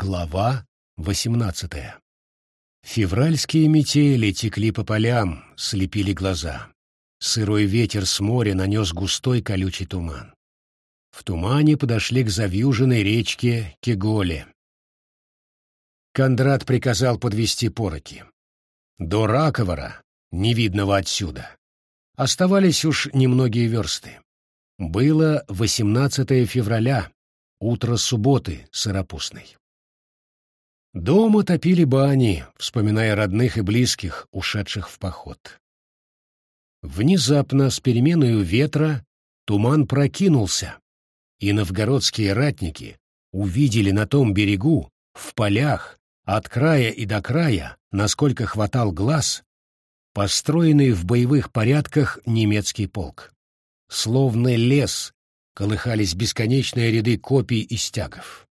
Глава восемнадцатая. Февральские метели текли по полям, слепили глаза. Сырой ветер с моря нанес густой колючий туман. В тумане подошли к завьюженной речке Кеголе. Кондрат приказал подвести пороки. До Раковара, невидного отсюда, оставались уж немногие версты. Было 18 февраля, утро субботы сыропустной. Дома топили бани, вспоминая родных и близких, ушедших в поход. Внезапно, с переменою ветра, туман прокинулся, и новгородские ратники увидели на том берегу, в полях, от края и до края, насколько хватал глаз, построенный в боевых порядках немецкий полк. Словно лес колыхались бесконечные ряды копий и стягов.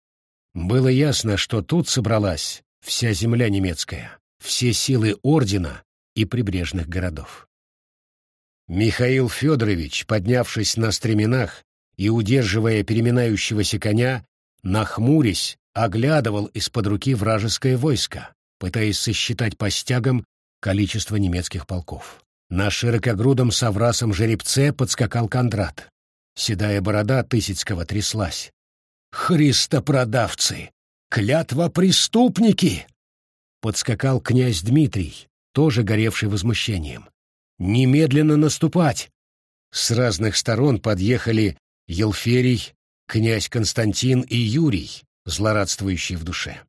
Было ясно, что тут собралась вся земля немецкая, все силы ордена и прибрежных городов. Михаил Федорович, поднявшись на стременах и удерживая переминающегося коня, нахмурясь, оглядывал из-под руки вражеское войско, пытаясь сосчитать по стягам количество немецких полков. На широкогрудом соврасом жеребце подскакал Кондрат. Седая борода Тысяцкого тряслась. «Христопродавцы! Клятва преступники!» Подскакал князь Дмитрий, тоже горевший возмущением. «Немедленно наступать!» С разных сторон подъехали Елферий, князь Константин и Юрий, злорадствующий в душе.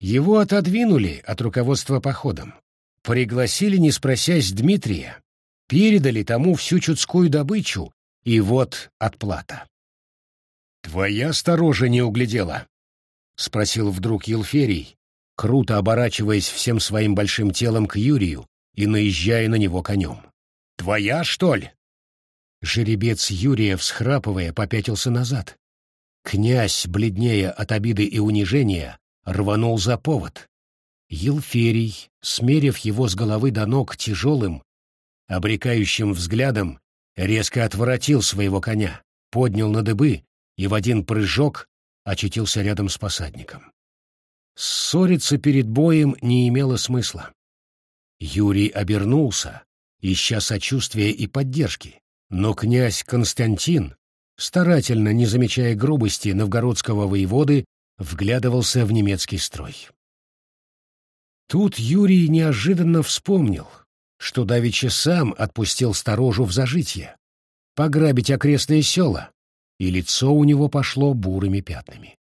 Его отодвинули от руководства походом. Пригласили, не спросясь Дмитрия, передали тому всю чудскую добычу, и вот отплата. «Твоя сторожа не углядела?» — спросил вдруг Елферий, круто оборачиваясь всем своим большим телом к Юрию и наезжая на него конем. «Твоя, что ли?» Жеребец Юрия, всхрапывая, попятился назад. Князь, бледнее от обиды и унижения, рванул за повод. Елферий, смерив его с головы до ног тяжелым, обрекающим взглядом, резко отворотил своего коня, поднял на дыбы и в один прыжок очутился рядом с посадником. Ссориться перед боем не имело смысла. Юрий обернулся, ища сочувствия и поддержки, но князь Константин, старательно не замечая грубости новгородского воеводы, вглядывался в немецкий строй. Тут Юрий неожиданно вспомнил, что давеча сам отпустил сторожу в зажитье, пограбить окрестные села, и лицо у него пошло бурыми пятнами.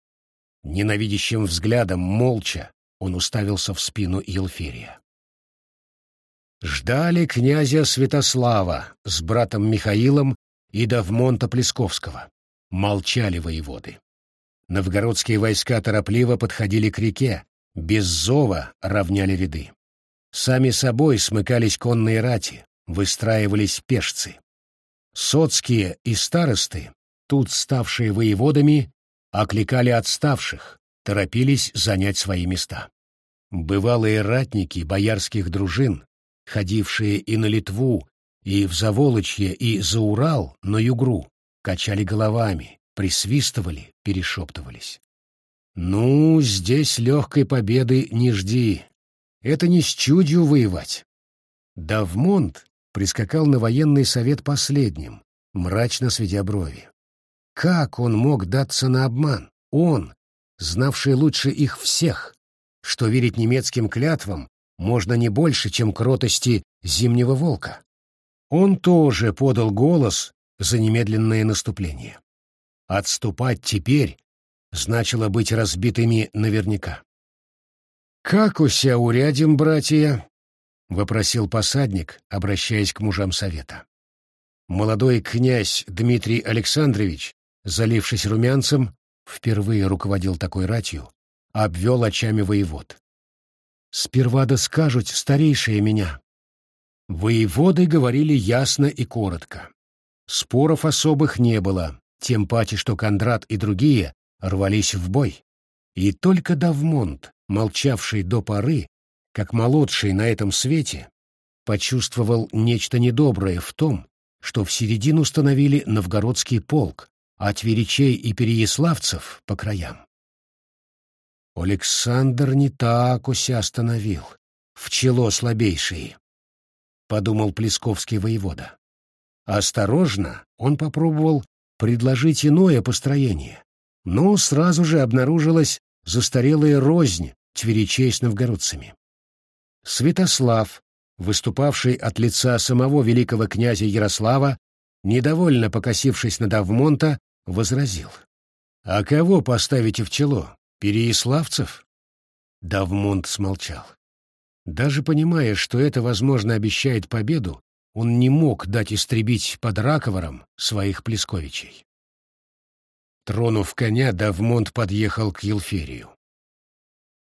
Ненавидящим взглядом, молча, он уставился в спину Елферия. Ждали князя Святослава с братом Михаилом и Давмонта Плесковского. Молчали воеводы. Новгородские войска торопливо подходили к реке, без зова равняли ряды. Сами собой смыкались конные рати, выстраивались пешцы. Соцкие и старосты, тут ставшие воеводами, окликали отставших, торопились занять свои места. Бывалые ратники боярских дружин, ходившие и на Литву, и в Заволочье, и за Урал, на Югру, качали головами, присвистывали, перешептывались. «Ну, здесь легкой победы не жди. Это не с чудью воевать». Давмонт прискакал на военный совет последним, мрачно сведя брови. Как он мог даться на обман? Он, знавший лучше их всех, что верить немецким клятвам можно не больше, чем кротости зимнего волка. Он тоже подал голос за немедленное наступление. Отступать теперь значило быть разбитыми наверняка. «Как уся урядим, братья?» — вопросил посадник, обращаясь к мужам совета. Молодой князь Дмитрий Александрович, залившись румянцем, впервые руководил такой ратью, обвел очами воевод. «Сперва да скажут старейшие меня». Воеводы говорили ясно и коротко. Споров особых не было, тем паче, что Кондрат и другие рвались в бой. И только Давмонт, молчавший до поры, как молодший на этом свете, почувствовал нечто недоброе в том, что в середину установили новгородский полк, а тверичей и переяславцев по краям. Александр не так уся остановил, в чело слабейшие, — подумал Плесковский воевода. Осторожно он попробовал предложить иное построение, но сразу же обнаружилась застарелая рознь тверичей с новгородцами. Святослав, выступавший от лица самого великого князя Ярослава, недовольно покосившись на Давмонта, возразил. «А кого поставите в чело? Переяславцев?» Давмонт смолчал. Даже понимая, что это, возможно, обещает победу, он не мог дать истребить под Раковором своих Плесковичей. Тронув коня, Давмонт подъехал к Елферию.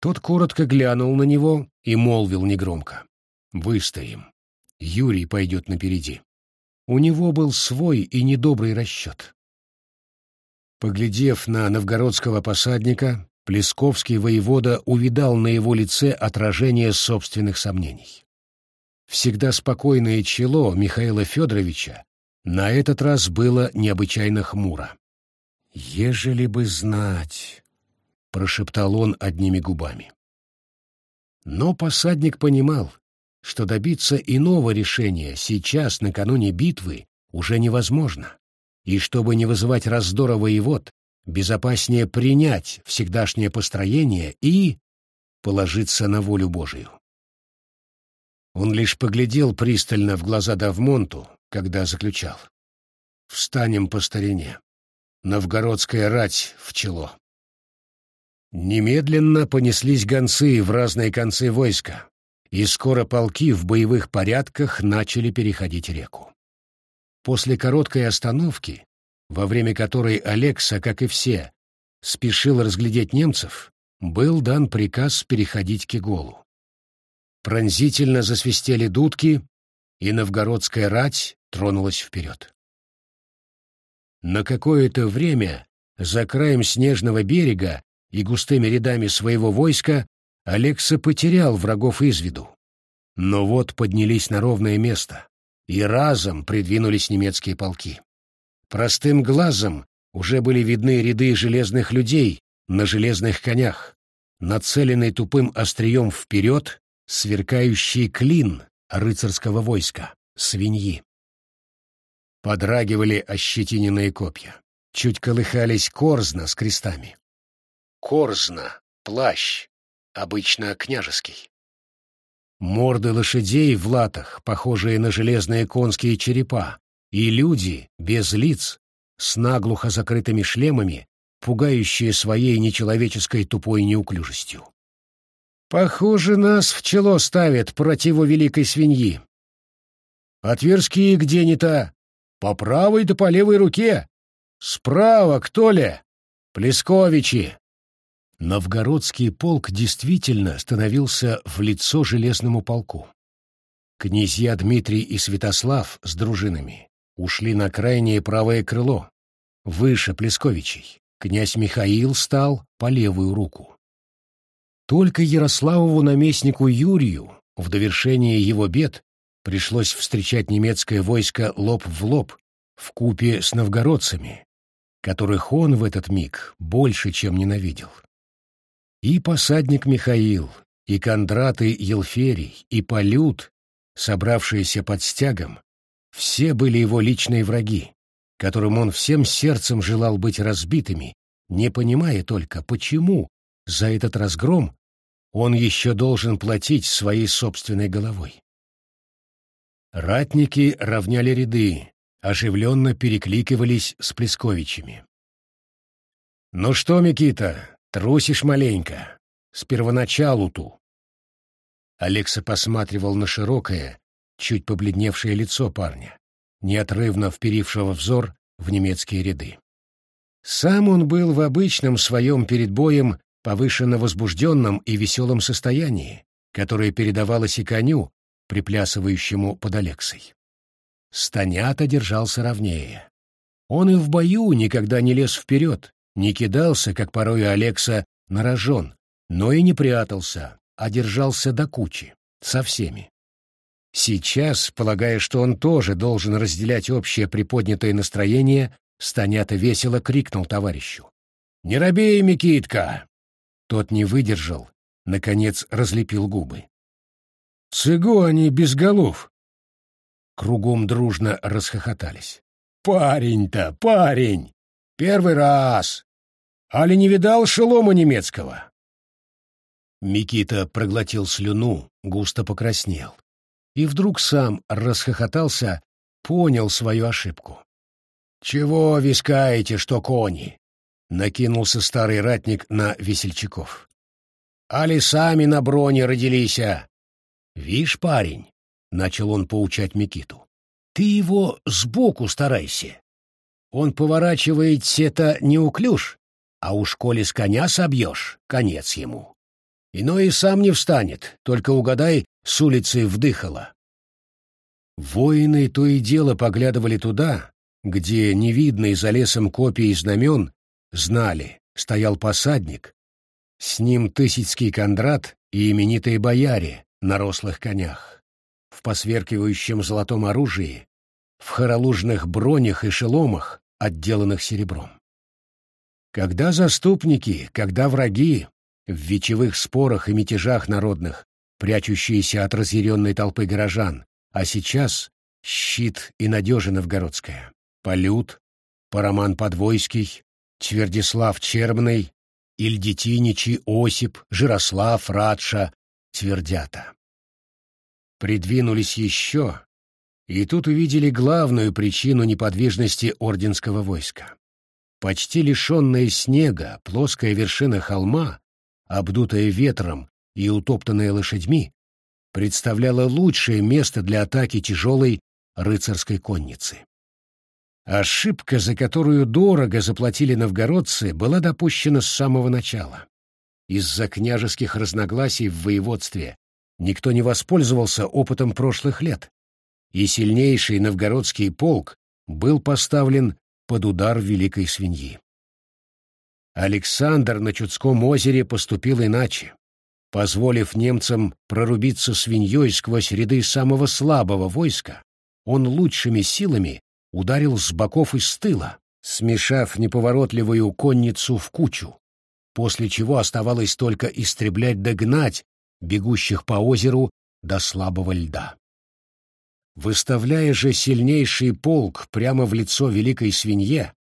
Тот коротко глянул на него и молвил негромко. «Выстоим. Юрий пойдет напереди». У него был свой и недобрый расчет. Поглядев на новгородского посадника, Плесковский воевода увидал на его лице отражение собственных сомнений. Всегда спокойное чело Михаила Федоровича на этот раз было необычайно хмуро. «Ежели бы знать», — прошептал он одними губами. Но посадник понимал, что добиться иного решения сейчас, накануне битвы, уже невозможно, и чтобы не вызывать раздора воевод, безопаснее принять всегдашнее построение и положиться на волю Божию. Он лишь поглядел пристально в глаза Давмонту, когда заключал. «Встанем по старине. Новгородская рать в чело». Немедленно понеслись гонцы в разные концы войска, и скоро полки в боевых порядках начали переходить реку. После короткой остановки, во время которой Алекса, как и все, спешил разглядеть немцев, был дан приказ переходить к Иголу. Пронзительно засвистели дудки, и новгородская рать тронулась вперед. На какое-то время за краем снежного берега и густыми рядами своего войска Алекса потерял врагов из виду. Но вот поднялись на ровное место, и разом придвинулись немецкие полки. Простым глазом уже были видны ряды железных людей на железных конях, нацеленный тупым острием вперед сверкающий клин рыцарского войска, свиньи. Подрагивали ощетиненные копья. Чуть колыхались корзна с крестами. Корзна, плащ, обычно княжеский. Морды лошадей в латах, похожие на железные конские черепа, и люди, без лиц, с наглухо закрытыми шлемами, пугающие своей нечеловеческой тупой неуклюжестью. Похоже, нас в чело ставят противу великой свиньи. А где не то? По правой да по левой руке. Справа кто ли? Плесковичи. Новгородский полк действительно становился в лицо железному полку. Князья Дмитрий и Святослав с дружинами ушли на крайнее правое крыло, выше Плесковичей. Князь Михаил стал по левую руку. Только Ярославову наместнику Юрию в довершение его бед пришлось встречать немецкое войско лоб в лоб в купе с новгородцами, которых он в этот миг больше, чем ненавидел. И посадник Михаил, и Кондраты Елферий, и Полют, собравшиеся под стягом, все были его личные враги, которым он всем сердцем желал быть разбитыми, не понимая только, почему за этот разгром он еще должен платить своей собственной головой. Ратники равняли ряды, оживленно перекликивались с Плесковичами. «Ну что, Микита, трусишь маленько? С первоначалу-ту!» Алекса посматривал на широкое, чуть побледневшее лицо парня, неотрывно вперившего взор в немецкие ряды. Сам он был в обычном своем перед боем повышенно возбужденном и веселом состоянии, которое передавалось и коню, приплясывающему под Алексой. Станята держался ровнее. Он и в бою никогда не лез вперед, не кидался, как порой Алекса, на рожон, но и не прятался, а держался до кучи, со всеми. Сейчас, полагая, что он тоже должен разделять общее приподнятое настроение, Станята весело крикнул товарищу. «Не робей, Микитка! Тот не выдержал, наконец разлепил губы. «Цыгу они без голов!» Кругом дружно расхохотались. «Парень-то, парень! Первый раз! Али не видал шелома немецкого?» Микита проглотил слюну, густо покраснел. И вдруг сам расхохотался, понял свою ошибку. «Чего вискаете, что кони?» — накинулся старый ратник на весельчаков. «Али сами на броне родились, а?» «Вишь, парень», — начал он поучать Микиту, — «ты его сбоку старайся. Он поворачивается-то неуклюж, а уж коли с коня собьешь, конец ему. Иной и сам не встанет, только угадай, с улицы вдыхало». Воины то и дело поглядывали туда, где, невидные за лесом копии знамен, знали, стоял посадник, с ним Тысяцкий Кондрат и именитые бояре на рослых конях, в посверкивающем золотом оружии, в хоролужных бронях и шеломах, отделанных серебром. Когда заступники, когда враги, в вечевых спорах и мятежах народных, прячущиеся от разъяренной толпы горожан, а сейчас щит и надежа новгородская. Полют, Параман Подвойский, Твердислав Чермный, Ильдетиничи, Осип, Жирослав, Радша, Твердята. Придвинулись еще, и тут увидели главную причину неподвижности орденского войска. Почти лишенная снега плоская вершина холма, обдутая ветром и утоптанная лошадьми, представляла лучшее место для атаки тяжелой рыцарской конницы. Ошибка, за которую дорого заплатили новгородцы, была допущена с самого начала. Из-за княжеских разногласий в воеводстве никто не воспользовался опытом прошлых лет, и сильнейший новгородский полк был поставлен под удар великой свиньи. Александр на Чудском озере поступил иначе, позволив немцам прорубиться свиньей сквозь ряды самого слабого войска, он лучшими силами ударил с боков и с тыла, смешав неповоротливую конницу в кучу, после чего оставалось только истреблять догнать бегущих по озеру до слабого льда. Выставляя же сильнейший полк прямо в лицо великой свинье,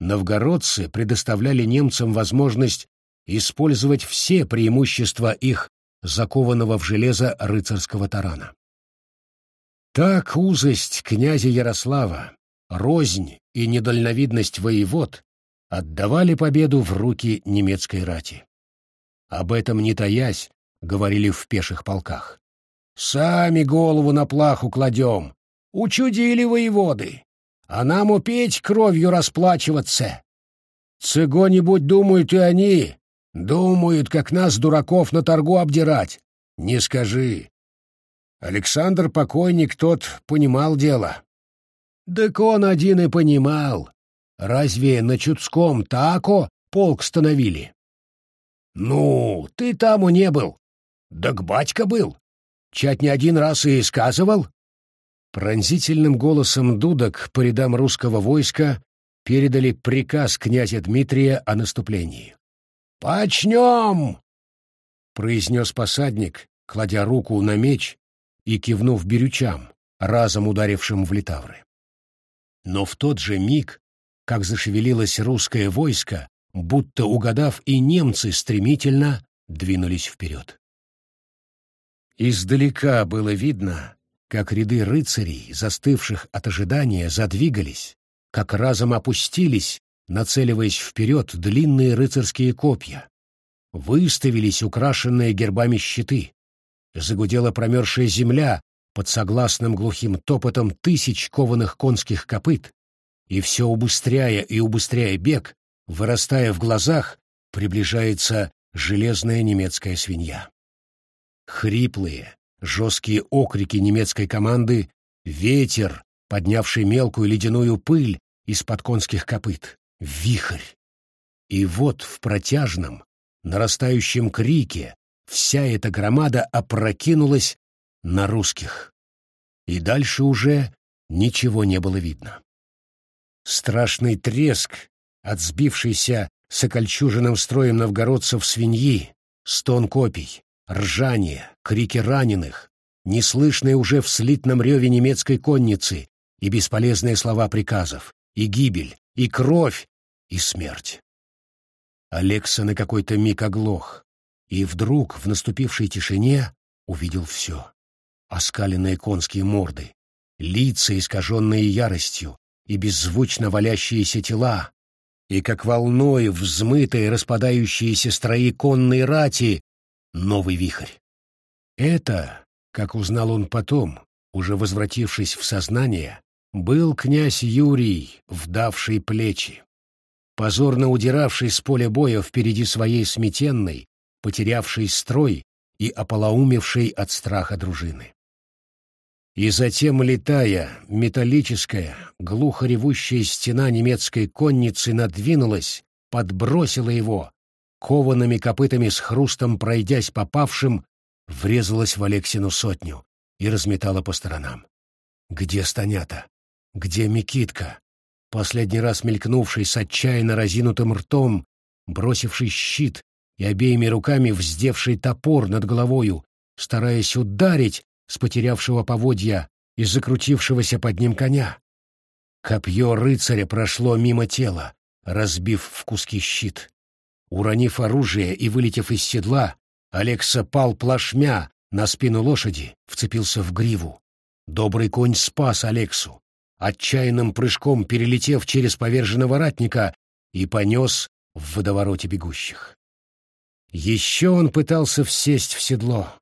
новгородцы предоставляли немцам возможность использовать все преимущества их закованного в железо рыцарского тарана. Так узость князя Ярослава, рознь и недальновидность воевод отдавали победу в руки немецкой рати. Об этом не таясь, говорили в пеших полках. «Сами голову на плаху кладем. Учудили воеводы. А нам упеть кровью расплачиваться. Цыго-нибудь думают и они. Думают, как нас, дураков, на торгу обдирать. Не скажи. Александр Покойник тот понимал дело. Так он один и понимал. Разве на Чудском тако полк становили? Ну, ты там у не был. Так батька был. Чать не один раз и сказывал. Пронзительным голосом дудок по рядам русского войска передали приказ князя Дмитрия о наступлении. «Почнем!» — произнес посадник, кладя руку на меч и кивнув берючам, разом ударившим в литавры. Но в тот же миг, как зашевелилось русское войско, будто угадав, и немцы стремительно двинулись вперед. Издалека было видно, как ряды рыцарей, застывших от ожидания, задвигались, как разом опустились, нацеливаясь вперед длинные рыцарские копья. Выставились украшенные гербами щиты. Загудела промерзшая земля, под согласным глухим топотом тысяч кованых конских копыт, и все убыстряя и убыстряя бег, вырастая в глазах, приближается железная немецкая свинья. Хриплые, жесткие окрики немецкой команды, ветер, поднявший мелкую ледяную пыль из-под конских копыт, вихрь. И вот в протяжном, нарастающем крике вся эта громада опрокинулась на русских. И дальше уже ничего не было видно. Страшный треск от сбившейся с строем новгородцев свиньи, стон копий, ржание, крики раненых, неслышные уже в слитном реве немецкой конницы и бесполезные слова приказов, и гибель, и кровь, и смерть. Алекса на какой-то миг оглох, и вдруг в наступившей тишине увидел все. Оскаленные конские морды, лица, искаженные яростью, и беззвучно валящиеся тела, и как волной взмытые распадающиеся строи конной рати новый вихрь. Это, как узнал он потом, уже возвратившись в сознание, был князь Юрий, вдавший плечи, позорно удиравший с поля боя впереди своей сметенной, потерявший строй и ополоумевший от страха дружины. И затем, летая, металлическая, глухо ревущая стена немецкой конницы надвинулась, подбросила его, коваными копытами с хрустом пройдясь попавшим, врезалась в Алексину сотню и разметала по сторонам. Где Станята? Где Микитка? Последний раз мелькнувший с отчаянно разинутым ртом, бросивший щит и обеими руками вздевший топор над головою, стараясь ударить с потерявшего поводья и закрутившегося под ним коня. Копье рыцаря прошло мимо тела, разбив в куски щит. Уронив оружие и вылетев из седла, Алекса пал плашмя на спину лошади, вцепился в гриву. Добрый конь спас Алексу, отчаянным прыжком перелетев через поверженного ратника и понес в водовороте бегущих. Еще он пытался всесть в седло,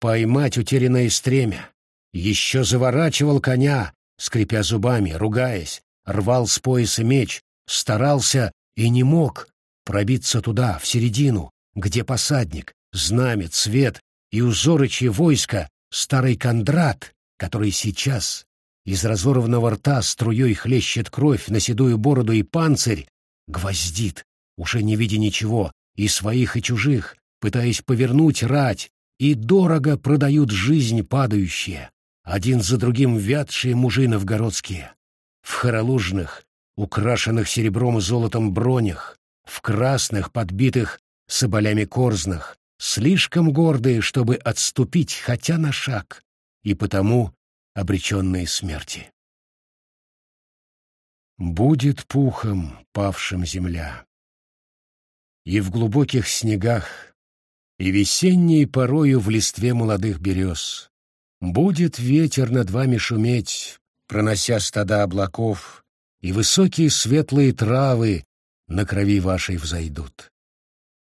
поймать утерянное стремя. Еще заворачивал коня, скрипя зубами, ругаясь, рвал с пояса меч, старался и не мог, пробиться туда, в середину, где посадник, знамя, цвет и узорычье войска старый Кондрат, который сейчас из разорванного рта струей хлещет кровь на седую бороду и панцирь, гвоздит, уже не видя ничего, и своих, и чужих, пытаясь повернуть рать, и дорого продают жизнь падающие, один за другим вятшие мужи новгородские, в хоролужных, украшенных серебром и золотом бронях, в красных, подбитых соболями корзнах, слишком гордые, чтобы отступить хотя на шаг, и потому обреченные смерти. Будет пухом павшим земля. И в глубоких снегах, и весенней порою в листве молодых берез. Будет ветер над вами шуметь, пронося стада облаков, и высокие светлые травы на крови вашей взойдут.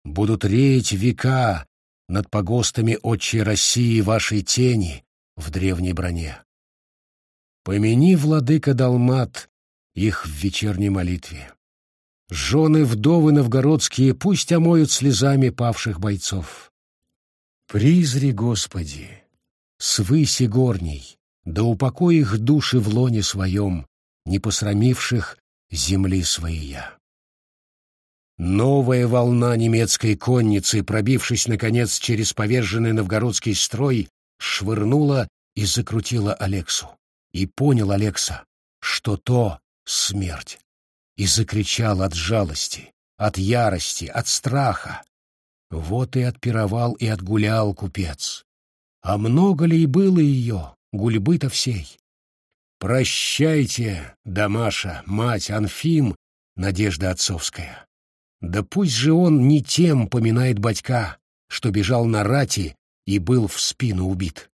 Будут реять века над погостами отчей России вашей тени в древней броне. Помяни, владыка Далмат, их в вечерней молитве. Жены-вдовы новгородские пусть омоют слезами павших бойцов. Призри, Господи, свыси горней, да упокой их души в лоне своем, не посрамивших земли своия. Новая волна немецкой конницы, пробившись, наконец, через поверженный новгородский строй, швырнула и закрутила Алексу. И понял Алекса, что то — смерть. И закричал от жалости, от ярости, от страха. Вот и отпировал и отгулял купец. А много ли было ее, гульбы-то всей? Прощайте, Дамаша, мать Анфим, надежда отцовская. Да пусть же он не тем поминает батька, что бежал на рати и был в спину убит.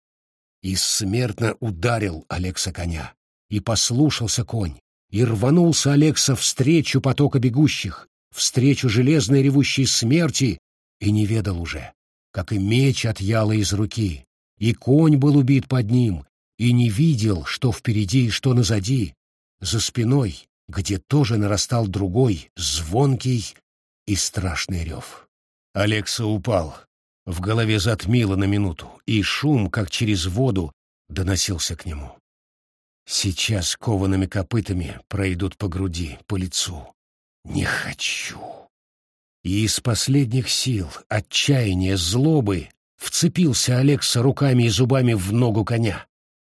И смертно ударил Алекса коня, и послушался конь, и рванулся Алекса встречу потока бегущих, встречу железной ревущей смерти, и не ведал уже, как и меч отъяло из руки, и конь был убит под ним, и не видел, что впереди и что назади, за спиной, где тоже нарастал другой, звонкий, и страшный рев. Алекса упал. В голове затмило на минуту, и шум, как через воду, доносился к нему. Сейчас коваными копытами пройдут по груди, по лицу. Не хочу. И из последних сил, отчаяния, злобы вцепился Алекса руками и зубами в ногу коня.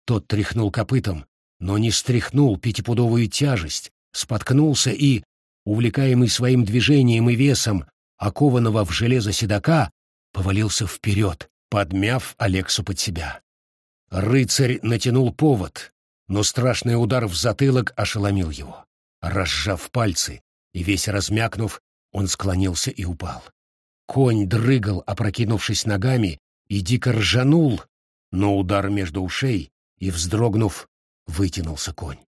Тот тряхнул копытом, но не стряхнул пятипудовую тяжесть, споткнулся и, увлекаемый своим движением и весом, окованного в железо седока, повалился вперед, подмяв Алексу под себя. Рыцарь натянул повод, но страшный удар в затылок ошеломил его. Разжав пальцы и весь размякнув, он склонился и упал. Конь дрыгал, опрокинувшись ногами, и дико ржанул, но удар между ушей, и, вздрогнув, вытянулся конь.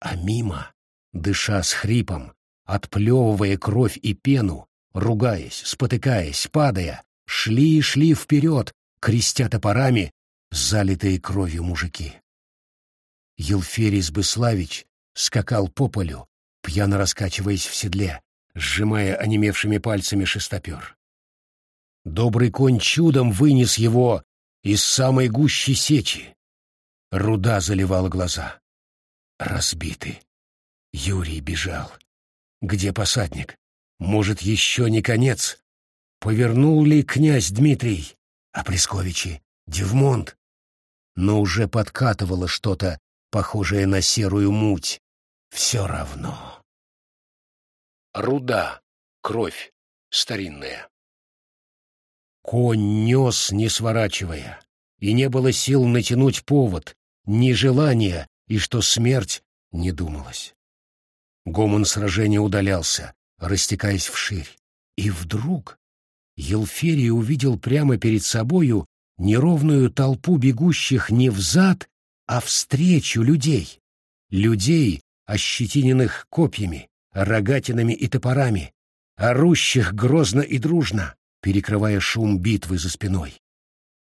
А мимо, дыша с хрипом, отплевывая кровь и пену, ругаясь, спотыкаясь, падая, шли и шли вперед, крестя топорами, залитые кровью мужики. Елферий Сбыславич скакал по полю, пьяно раскачиваясь в седле, сжимая онемевшими пальцами шестопер. Добрый конь чудом вынес его из самой гущи сечи. Руда заливала глаза. Разбиты. Юрий бежал. Где посадник? Может, еще не конец? Повернул ли князь Дмитрий? А Пресковичи? Девмонт? Но уже подкатывало что-то, похожее на серую муть. Все равно. Руда. Кровь. Старинная. Конь нес, не сворачивая, и не было сил натянуть повод, ни желания, и что смерть не думалась. Гомон сражения удалялся, растекаясь вширь. И вдруг Елферий увидел прямо перед собою неровную толпу бегущих не взад, а встречу людей. Людей, ощетиненных копьями, рогатинами и топорами, орущих грозно и дружно, перекрывая шум битвы за спиной.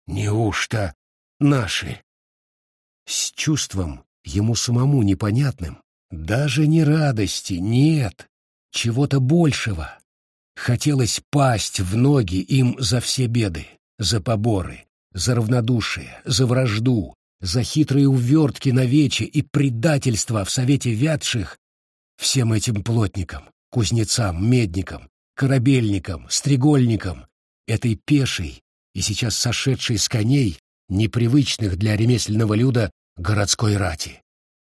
Неужто наши? С чувством, ему самому непонятным, даже не радости, нет, чего-то большего. Хотелось пасть в ноги им за все беды, за поборы, за равнодушие, за вражду, за хитрые увертки на вече и предательство в совете вятших всем этим плотникам, кузнецам, медникам, корабельникам, стрегольникам, этой пешей и сейчас сошедшей с коней, непривычных для ремесленного люда, городской рати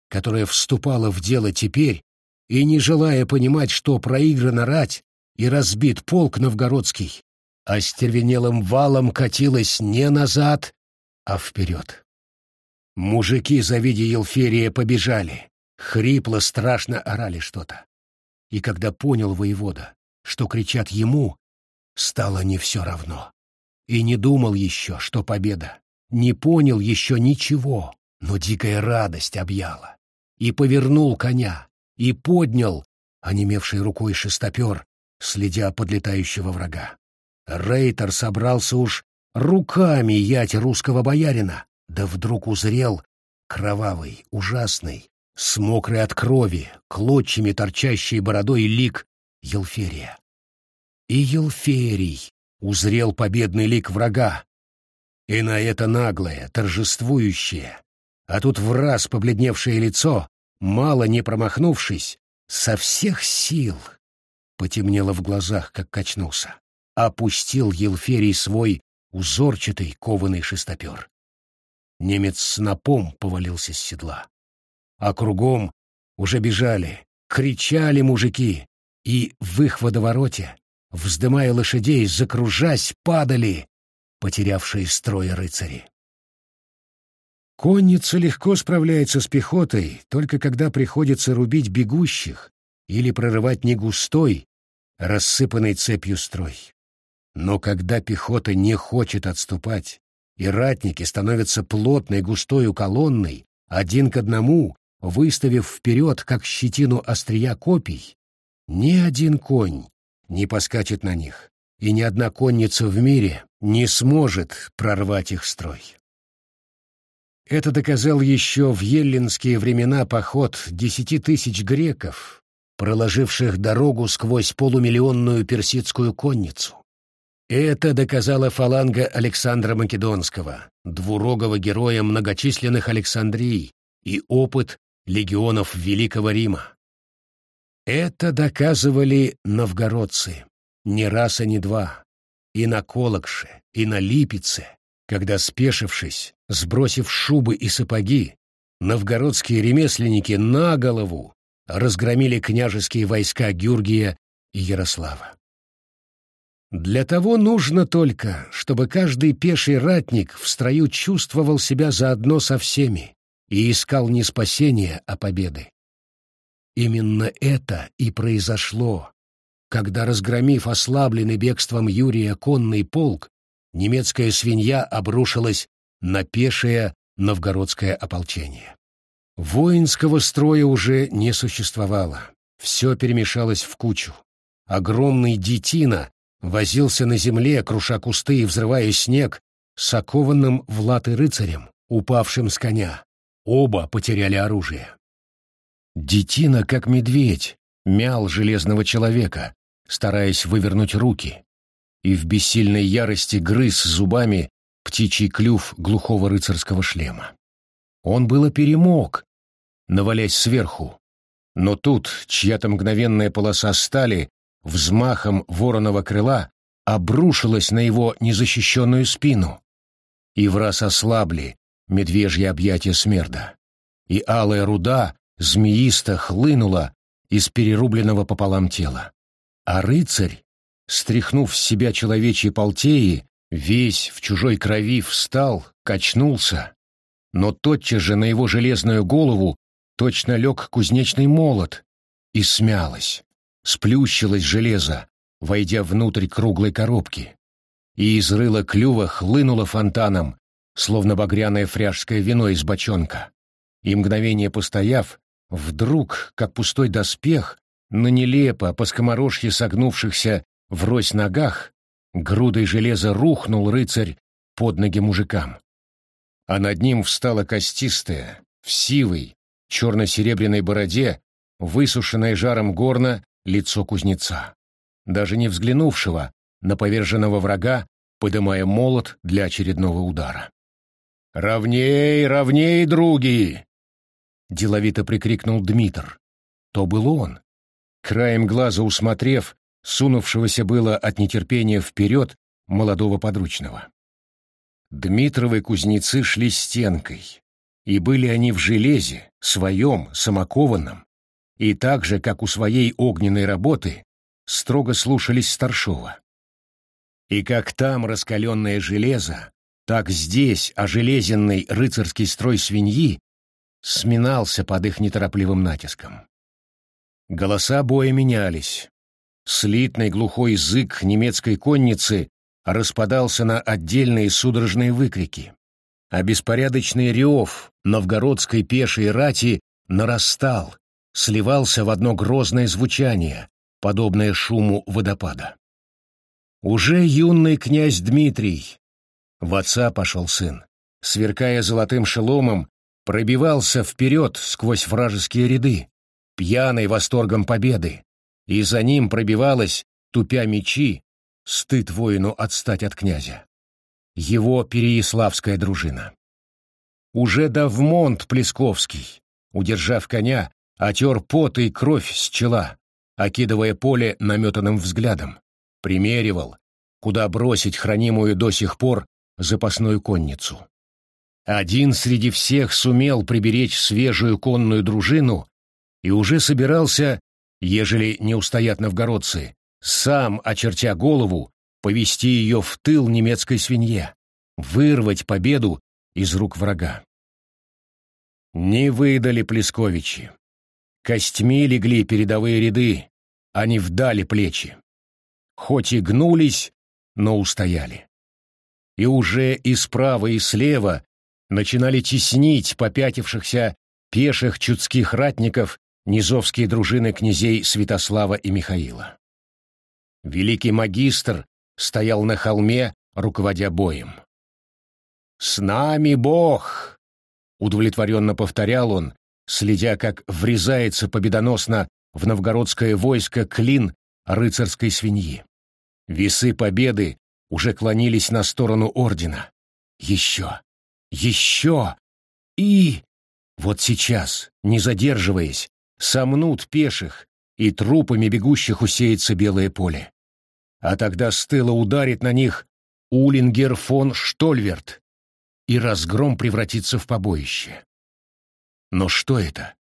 которая вступала в дело теперь и, не желая понимать, что проиграна рать и разбит полк новгородский, а стервенелым валом катилась не назад, а вперед. Мужики, завидя Елферия, побежали, хрипло, страшно орали что-то. И когда понял воевода, что кричат ему, стало не все равно. И не думал еще, что победа. Не понял еще ничего, но дикая радость объяла и повернул коня, и поднял, онемевшей рукой шестопер, следя подлетающего врага. Рейтер собрался уж руками ять русского боярина, да вдруг узрел кровавый, ужасный, с мокрой от крови, клочьями торчащей бородой лик Елферия. И Елферий узрел победный лик врага, и на это наглое, торжествующее, а тут в раз побледневшее лицо, мало не промахнувшись, со всех сил потемнело в глазах, как качнулся. Опустил Елферий свой узорчатый кованый шестопер. Немец снопом повалился с седла. А кругом уже бежали, кричали мужики, и в их водовороте, вздымая лошадей, закружась, падали потерявшие строя рыцари. Конница легко справляется с пехотой, только когда приходится рубить бегущих или прорывать негустой, рассыпанный цепью строй. Но когда пехота не хочет отступать, и ратники становятся плотной густой колонной, один к одному, выставив вперед, как щетину острия копий, ни один конь не поскачет на них, и ни одна конница в мире не сможет прорвать их строй. Это доказал еще в еллинские времена поход десяти тысяч греков, проложивших дорогу сквозь полумиллионную персидскую конницу. Это доказала фаланга Александра Македонского, двурогого героя многочисленных Александрий и опыт легионов Великого Рима. Это доказывали новгородцы, не раз и не два, и на Колокше, и на Липеце, когда, спешившись, сбросив шубы и сапоги, новгородские ремесленники на голову разгромили княжеские войска Гюргия и Ярослава. Для того нужно только, чтобы каждый пеший ратник в строю чувствовал себя заодно со всеми и искал не спасения, а победы. Именно это и произошло, когда, разгромив ослабленный бегством Юрия конный полк, немецкая свинья обрушилась на пешее новгородское ополчение. Воинского строя уже не существовало. Все перемешалось в кучу. Огромный детина возился на земле, круша кусты и взрывая снег, с окованным в латы рыцарем, упавшим с коня. Оба потеряли оружие. Детина, как медведь, мял железного человека, стараясь вывернуть руки, и в бессильной ярости грыз зубами птичий клюв глухого рыцарского шлема. Он было перемог, навалясь сверху, но тут чья-то мгновенная полоса стали взмахом вороного крыла обрушилась на его незащищенную спину, и враз ослабли медвежьи объятия смерда, и алая руда змеисто хлынула из перерубленного пополам тела. А рыцарь, стряхнув с себя человечьи полтеи, весь в чужой крови встал, качнулся, но тотчас же на его железную голову точно лег кузнечный молот и смялось сплющилось железо, войдя внутрь круглой коробки, и из рыла клюва хлынуло фонтаном, словно багряное фряжское вино из бочонка. И мгновение постояв, вдруг, как пустой доспех, на нелепо по скоморожье согнувшихся врозь ногах, грудой железа рухнул рыцарь под ноги мужикам. А над ним встала костистая, в сивой, черно-серебряной бороде, высушенная жаром горна лицо кузнеца, даже не взглянувшего на поверженного врага, подымая молот для очередного удара. «Равней, равней, други!» — деловито прикрикнул Дмитр. То был он. Краем глаза усмотрев, сунувшегося было от нетерпения вперед молодого подручного. Дмитровы кузнецы шли стенкой, и были они в железе, своем, самокованном, и так же, как у своей огненной работы, строго слушались старшова. И как там раскаленное железо, так здесь ожелезенный рыцарский строй свиньи сминался под их неторопливым натиском. Голоса боя менялись. Слитный глухой язык немецкой конницы распадался на отдельные судорожные выкрики, а беспорядочный рев новгородской пешей рати нарастал, сливался в одно грозное звучание, подобное шуму водопада. Уже юный князь Дмитрий, в отца пошел сын, сверкая золотым шеломом, пробивался вперед сквозь вражеские ряды, пьяный восторгом победы, и за ним пробивалась, тупя мечи, стыд воину отстать от князя. Его переяславская дружина. Уже Давмонт Плесковский, удержав коня, отер пот и кровь с чела, окидывая поле наметанным взглядом, примеривал, куда бросить хранимую до сих пор запасную конницу. Один среди всех сумел приберечь свежую конную дружину и уже собирался, ежели не устоят новгородцы, сам, очертя голову, повести ее в тыл немецкой свинье, вырвать победу из рук врага. Не выдали Плесковичи. Костьми легли передовые ряды, не вдали плечи. Хоть и гнулись, но устояли. И уже и справа, и слева начинали теснить попятившихся пеших чудских ратников низовские дружины князей Святослава и Михаила. Великий магистр стоял на холме, руководя боем. «С нами Бог!» — удовлетворенно повторял он, следя, как врезается победоносно в новгородское войско клин рыцарской свиньи. Весы победы уже клонились на сторону ордена. Еще, еще и... Вот сейчас, не задерживаясь, сомнут пеших, и трупами бегущих усеется белое поле. А тогда с тыла ударит на них Улингер фон Штольверт, и разгром превратится в побоище. Но что это?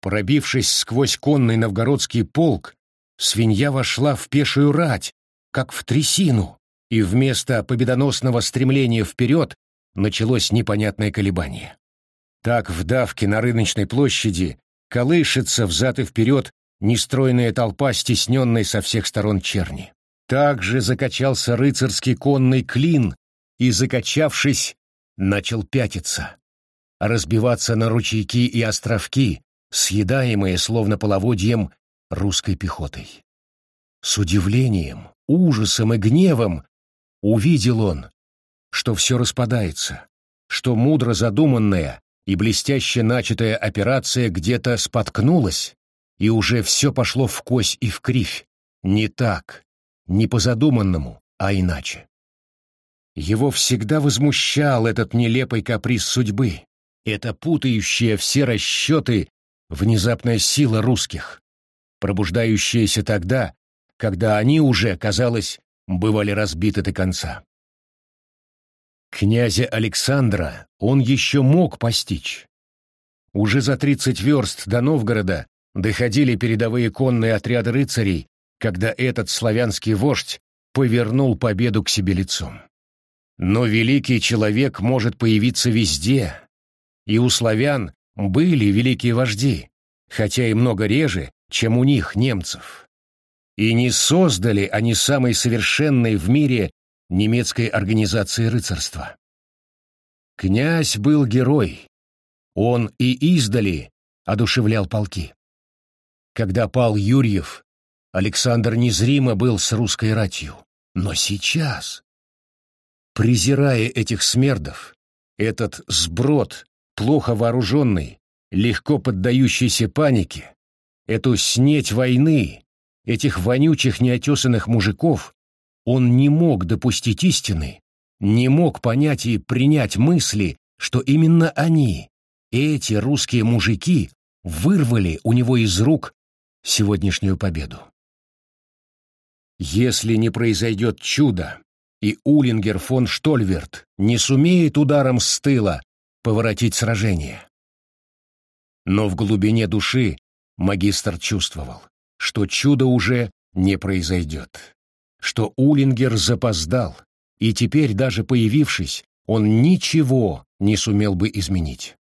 Пробившись сквозь конный новгородский полк, свинья вошла в пешую рать, как в трясину, и вместо победоносного стремления вперед началось непонятное колебание. Так в давке на рыночной площади колышется взад и вперед нестройная толпа, стесненной со всех сторон черни. Также закачался рыцарский конный клин и, закачавшись, начал пятиться, разбиваться на ручейки и островки, съедаемые, словно половодьем, русской пехотой. С удивлением, ужасом и гневом увидел он, что все распадается, что мудро задуманная и блестяще начатая операция где-то споткнулась, и уже все пошло в кось и в кривь, не так, не по задуманному, а иначе. Его всегда возмущал этот нелепый каприз судьбы, эта путающая все расчеты внезапная сила русских, пробуждающаяся тогда, когда они уже, казалось, бывали разбиты до конца. Князя Александра он еще мог постичь. Уже за тридцать верст до Новгорода доходили передовые конные отряды рыцарей, когда этот славянский вождь повернул победу к себе лицом. Но великий человек может появиться везде, и у славян были великие вожди, хотя и много реже, чем у них, немцев. И не создали они самой совершенной в мире немецкой организации рыцарства. Князь был герой. Он и издали одушевлял полки. Когда пал Юрьев, Александр незримо был с русской ратью. Но сейчас, презирая этих смердов, этот сброд, плохо вооруженный, легко поддающийся панике, эту снеть войны, этих вонючих неотесанных мужиков, он не мог допустить истины, не мог понять и принять мысли, что именно они, эти русские мужики, вырвали у него из рук сегодняшнюю победу. Если не произойдет чудо, и Улингер фон Штольверт не сумеет ударом с тыла поворотить сражение. Но в глубине души магистр чувствовал, что чудо уже не произойдет, что Улингер запоздал, и теперь, даже появившись, он ничего не сумел бы изменить.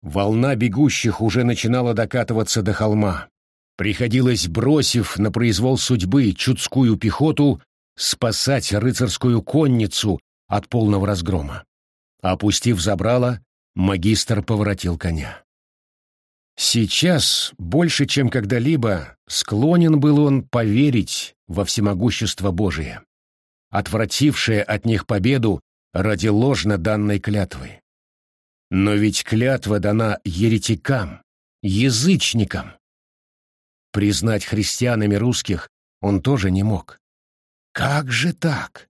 Волна бегущих уже начинала докатываться до холма. Приходилось, бросив на произвол судьбы чудскую пехоту, спасать рыцарскую конницу от полного разгрома. Опустив забрало, магистр поворотил коня. Сейчас, больше чем когда-либо, склонен был он поверить во всемогущество Божие, отвратившее от них победу ради ложно данной клятвы. Но ведь клятва дана еретикам, язычникам, Признать христианами русских он тоже не мог. Как же так?